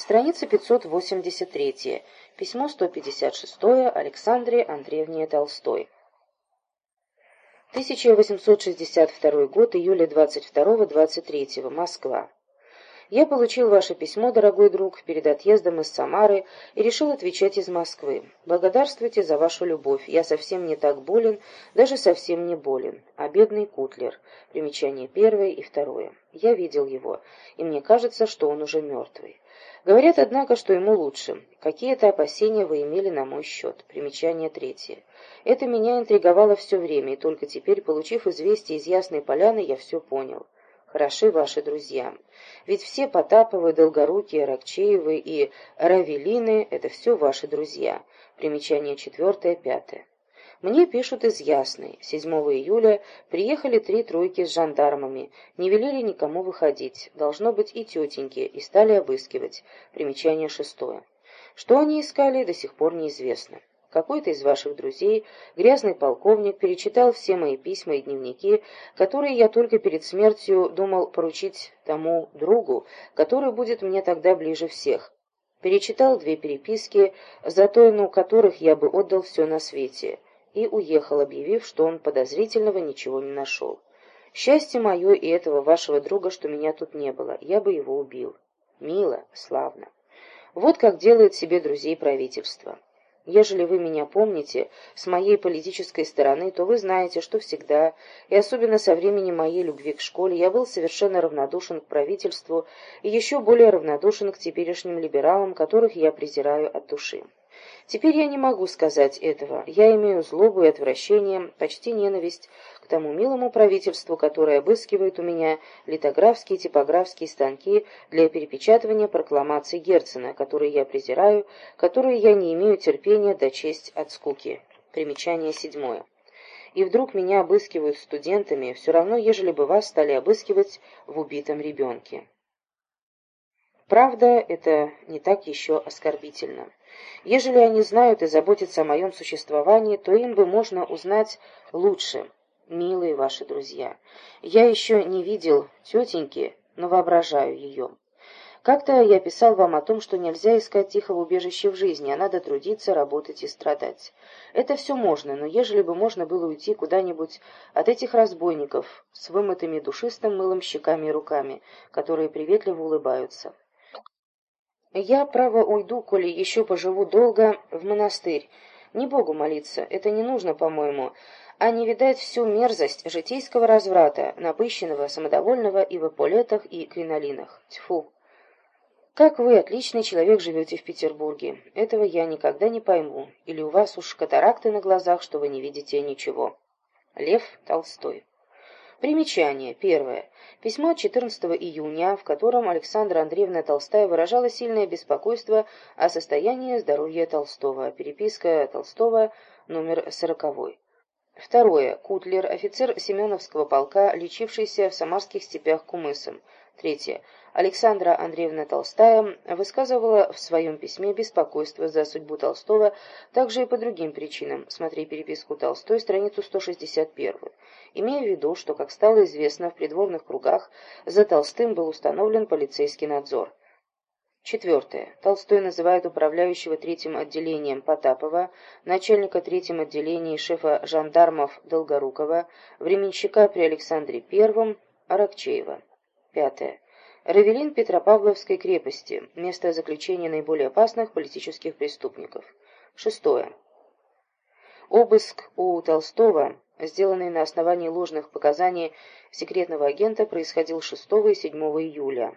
Страница 583. Письмо 156 Александре Андреевне Толстой. 1862 год, июля 22-23, Москва. Я получил ваше письмо, дорогой друг, перед отъездом из Самары и решил отвечать из Москвы. Благодарствуйте за вашу любовь. Я совсем не так болен, даже совсем не болен. А бедный Кутлер. Примечание первое и второе. Я видел его, и мне кажется, что он уже мертвый. Говорят, однако, что ему лучше. Какие-то опасения вы имели на мой счет. Примечание третье. Это меня интриговало все время, и только теперь, получив известие из Ясной Поляны, я все понял. Хороши ваши друзья. Ведь все Потаповы, Долгорукие, Рокчеевы и Равелины — это все ваши друзья. Примечание четвертое, пятое. Мне пишут из Ясной. 7 июля приехали три тройки с жандармами. Не велели никому выходить. Должно быть и тетеньки, и стали обыскивать. Примечание шестое. Что они искали, до сих пор неизвестно. Какой-то из ваших друзей, грязный полковник, перечитал все мои письма и дневники, которые я только перед смертью думал поручить тому другу, который будет мне тогда ближе всех. Перечитал две переписки, за тайну которых я бы отдал все на свете, и уехал, объявив, что он подозрительного ничего не нашел. Счастье мое и этого вашего друга, что меня тут не было, я бы его убил. Мило, славно. Вот как делает себе друзей правительство. Ежели вы меня помните с моей политической стороны, то вы знаете, что всегда, и особенно со времени моей любви к школе, я был совершенно равнодушен к правительству и еще более равнодушен к теперешним либералам, которых я презираю от души. Теперь я не могу сказать этого. Я имею злобу и отвращение, почти ненависть к тому милому правительству, которое обыскивает у меня литографские и типографские станки для перепечатывания прокламаций Герцена, которые я презираю, которые я не имею терпения дочесть от скуки. Примечание седьмое. И вдруг меня обыскивают студентами, все равно, ежели бы вас стали обыскивать в убитом ребенке. Правда, это не так еще оскорбительно. Ежели они знают и заботятся о моем существовании, то им бы можно узнать лучше, милые ваши друзья. Я еще не видел тетеньки, но воображаю ее. Как-то я писал вам о том, что нельзя искать тихого убежища в жизни, а надо трудиться, работать и страдать. Это все можно, но ежели бы можно было уйти куда-нибудь от этих разбойников с вымытыми душистым мылом щеками и руками, которые приветливо улыбаются. Я, право, уйду, коли еще поживу долго, в монастырь. Не Богу молиться, это не нужно, по-моему, а не видать всю мерзость житейского разврата, напыщенного, самодовольного и в эполетах и кринолинах. Тьфу! Как вы, отличный человек, живете в Петербурге. Этого я никогда не пойму. Или у вас уж катаракты на глазах, что вы не видите ничего. Лев Толстой Примечание. Первое. Письмо 14 июня, в котором Александра Андреевна Толстая выражала сильное беспокойство о состоянии здоровья Толстого. Переписка Толстого, номер 40. Второе. Кутлер, офицер Семеновского полка, лечившийся в самарских степях кумысом. Третье. Александра Андреевна Толстая высказывала в своем письме беспокойство за судьбу Толстого также и по другим причинам. Смотри переписку Толстой, страницу 161. Имея в виду, что, как стало известно, в придворных кругах за Толстым был установлен полицейский надзор. Четвертое. Толстой называет управляющего третьим отделением Потапова, начальника третьим отделением шефа жандармов Долгорукова, временщика при Александре I Аракчеева. Пятое. Равелин Петропавловской крепости. Место заключения наиболее опасных политических преступников. Шестое. Обыск у Толстого, сделанный на основании ложных показаний секретного агента, происходил 6 и 7 июля.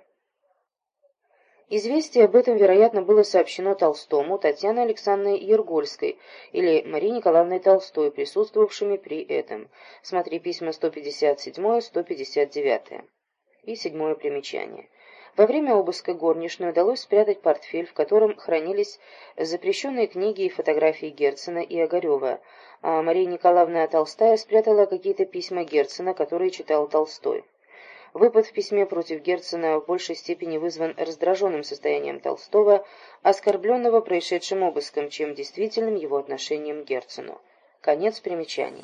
Известие об этом, вероятно, было сообщено Толстому, Татьяне Александровной Ергольской или Марии Николаевной Толстой, присутствовавшими при этом. Смотри письма 157-159. И седьмое примечание. Во время обыска горничной удалось спрятать портфель, в котором хранились запрещенные книги и фотографии Герцена и Огарева, а Мария Николаевна Толстая спрятала какие-то письма Герцена, которые читал Толстой. Выпад в письме против Герцена в большей степени вызван раздраженным состоянием Толстого, оскорбленного происшедшим обыском, чем действительным его отношением к Герцену. Конец примечаний.